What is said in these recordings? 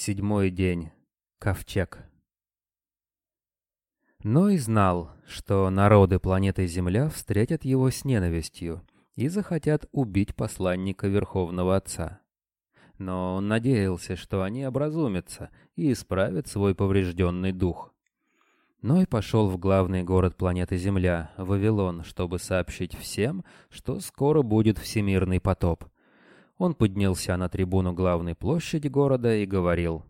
Седьмой день. Ковчег. Ной знал, что народы планеты Земля встретят его с ненавистью и захотят убить посланника Верховного Отца. Но он надеялся, что они образумятся и исправят свой поврежденный дух. Ной пошел в главный город планеты Земля, Вавилон, чтобы сообщить всем, что скоро будет всемирный потоп — он поднялся на трибуну главной площади города и говорил.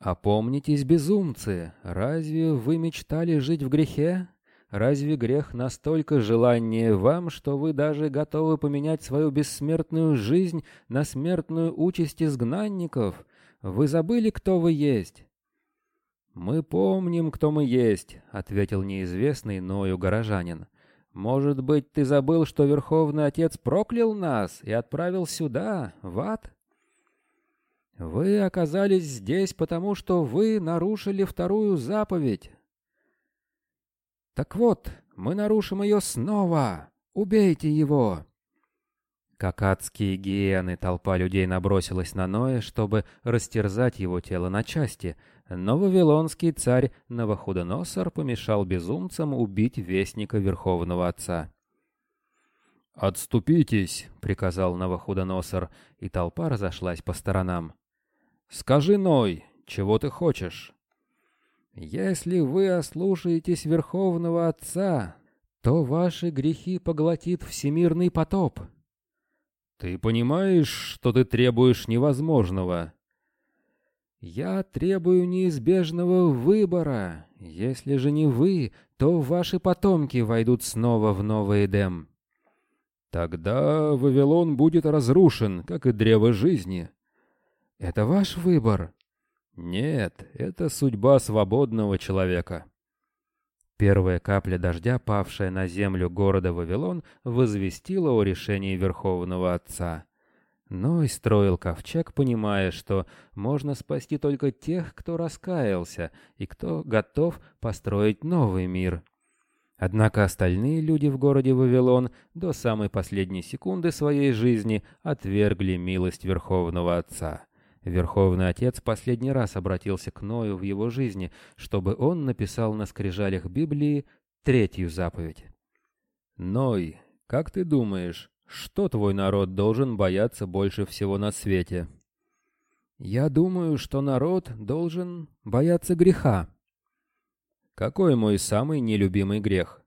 «Опомнитесь, безумцы! Разве вы мечтали жить в грехе? Разве грех настолько желание вам, что вы даже готовы поменять свою бессмертную жизнь на смертную участь изгнанников? Вы забыли, кто вы есть?» «Мы помним, кто мы есть», — ответил неизвестный Ною горожанин. Может быть, ты забыл, что Верховный Отец проклял нас и отправил сюда, в ад? Вы оказались здесь, потому что вы нарушили вторую заповедь. Так вот, мы нарушим ее снова. Убейте его. Как адские гиены, толпа людей набросилась на Ноя, чтобы растерзать его тело на части, но вавилонский царь Новохудоносор помешал безумцам убить вестника Верховного Отца. «Отступитесь!» — приказал Новохудоносор, и толпа разошлась по сторонам. «Скажи, Ной, чего ты хочешь?» «Если вы ослушаетесь Верховного Отца, то ваши грехи поглотит всемирный потоп», «Ты понимаешь, что ты требуешь невозможного?» «Я требую неизбежного выбора. Если же не вы, то ваши потомки войдут снова в Новый Эдем». «Тогда Вавилон будет разрушен, как и древо жизни». «Это ваш выбор?» «Нет, это судьба свободного человека». Первая капля дождя, павшая на землю города Вавилон, возвестила о решении Верховного Отца. Ной строил ковчег, понимая, что можно спасти только тех, кто раскаялся и кто готов построить новый мир. Однако остальные люди в городе Вавилон до самой последней секунды своей жизни отвергли милость Верховного Отца. Верховный Отец последний раз обратился к Ною в его жизни, чтобы он написал на скрижалях Библии третью заповедь. «Ной, как ты думаешь, что твой народ должен бояться больше всего на свете?» «Я думаю, что народ должен бояться греха». «Какой мой самый нелюбимый грех?»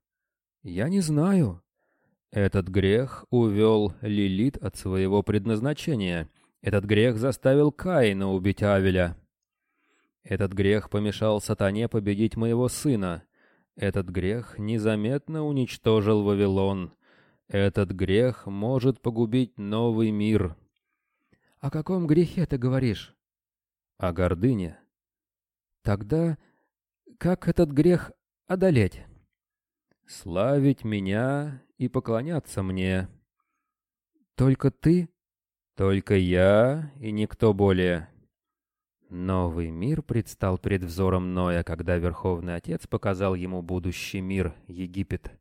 «Я не знаю». «Этот грех увел Лилит от своего предназначения» Этот грех заставил Каина убить Авеля. Этот грех помешал сатане победить моего сына. Этот грех незаметно уничтожил Вавилон. Этот грех может погубить новый мир. О каком грехе ты говоришь? О гордыне. Тогда как этот грех одолеть? Славить меня и поклоняться мне. Только ты только я и никто более. Новый мир предстал перед взором Ноя, когда Верховный Отец показал ему будущий мир, Египет.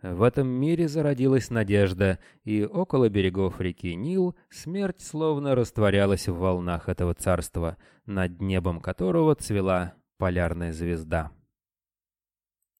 В этом мире зародилась надежда, и около берегов реки Нил смерть словно растворялась в волнах этого царства, над небом которого цвела полярная звезда.